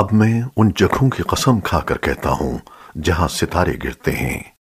اب میں ان جگہوں کی قسم کھا کر کہتا ہوں جہاں ستارے گرتے ہیں۔